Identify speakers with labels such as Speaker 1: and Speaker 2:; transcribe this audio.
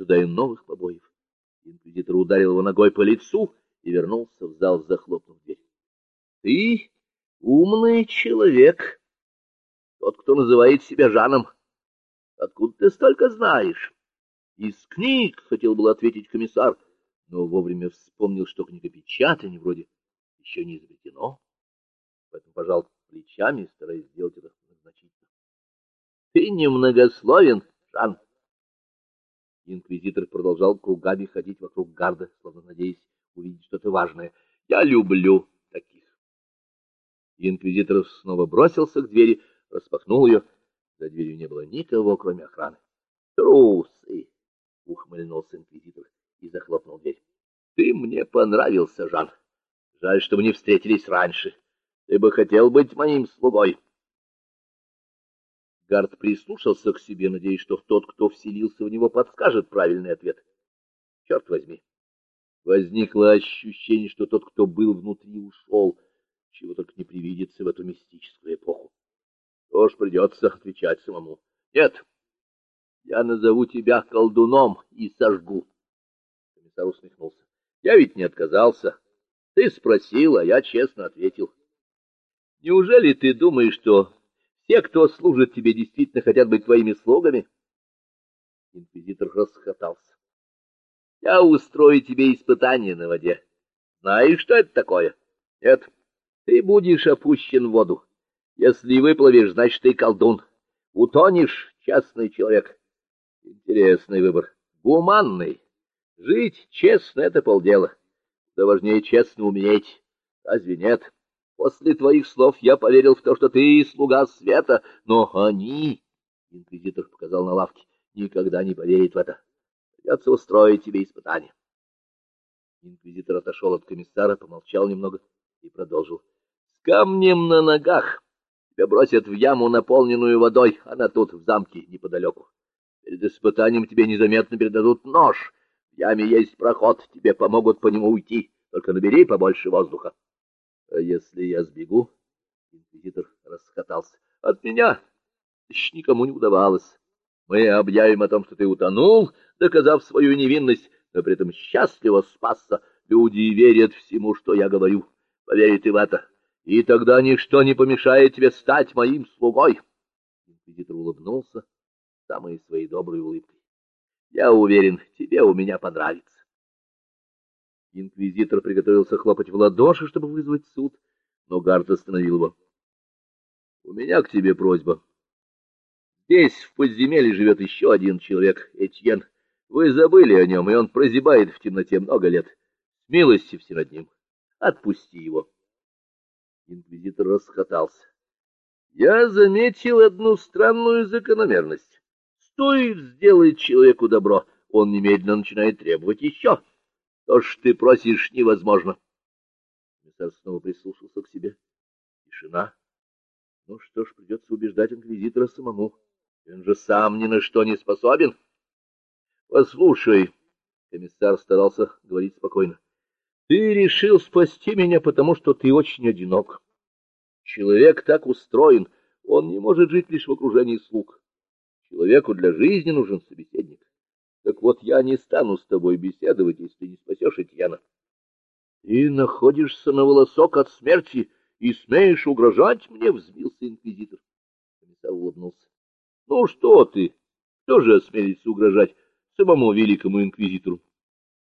Speaker 1: ожидая новых побоев. Инквизитор ударил его ногой по лицу и вернулся в зал, захлопнув дверь. — Ты умный человек, тот, кто называет себя Жаном. Откуда ты столько знаешь? Из книг, — хотел был ответить комиссар, но вовремя вспомнил, что книгопечатание вроде еще не изобретено, поэтому пожал плечами, стараясь сделать это значительно. — Ты немногословен, Жан. Инквизитор продолжал кругами ходить вокруг гарда, словно надеясь увидеть что-то важное. — Я люблю таких. Инквизитор снова бросился к двери, распахнул ее. За дверью не было никого, кроме охраны. — Трусы! — ухмыльнулся инквизитор и захлопнул дверь. — Ты мне понравился, Жан. Жаль, что мы не встретились раньше. Ты бы хотел быть моим слугой. Гард прислушался к себе, надеясь, что тот, кто вселился в него, подскажет правильный ответ. Черт возьми! Возникло ощущение, что тот, кто был внутри, ушел, чего только не привидится в эту мистическую эпоху. Что ж, придется отвечать самому. Нет, я назову тебя колдуном и сожгу. Комиссар усмехнулся. Я ведь не отказался. Ты спросил, а я честно ответил. Неужели ты думаешь, что все, кто служит тебе, действительно хотят быть твоими слугами? Инквизитор расхотался. Я устрою тебе испытание на воде. Знаешь, что это такое? Нет, ты будешь опущен в воду. Если выплывешь, значит, ты колдун. Утонешь — частный человек. Интересный выбор. Гуманный. Жить честно — это полдела. Да важнее честно уметь. Разве нет? После твоих слов я поверил в то, что ты слуга света, но они, — инквизитор показал на лавке, — никогда не поверят в это. Придется устроить тебе испытание. Инквизитор отошел от комиссара, помолчал немного и продолжил. — С камнем на ногах тебя бросят в яму, наполненную водой, она тут, в замке, неподалеку. Перед испытанием тебе незаметно передадут нож. В яме есть проход, тебе помогут по нему уйти. Только набери побольше воздуха. — А если я сбегу? Инквизитор расхотался. — От меня еще никому не удавалось. Мы объявим о том, что ты утонул, доказав свою невинность, но при этом счастливо спасся. Люди верят всему, что я говорю. Поверь ты в это. И тогда ничто не помешает тебе стать моим слугой. Инквизитор улыбнулся самой своей доброй улыбкой. Я уверен, тебе у меня понравится. Инквизитор приготовился хлопать в ладоши, чтобы вызвать суд, но Гард остановил его. — У меня к тебе просьба. Здесь, в подземелье, живет еще один человек, Этьен. Вы забыли о нем, и он прозябает в темноте много лет. Милости все над ним. Отпусти его. Инквизитор расхотался. Я заметил одну странную закономерность. Стоит сделать человеку добро, он немедленно начинает требовать еще. То, что ты просишь, невозможно. Комиссар снова прислушался к себе. Тишина. Ну что ж, придется убеждать инквизитора самому. Он же сам ни на что не способен. Послушай, комиссар старался говорить спокойно. Ты решил спасти меня, потому что ты очень одинок. Человек так устроен, он не может жить лишь в окружении слуг. Человеку для жизни нужен собеседник. Так вот, я не стану с тобой беседовать, если не спасешь Этьяна. Ты находишься на волосок от смерти и смеешь угрожать мне, — взвился инквизитор. Комиссар улыбнулся. — Ну что ты? Кто же осмелится угрожать самому великому инквизитору?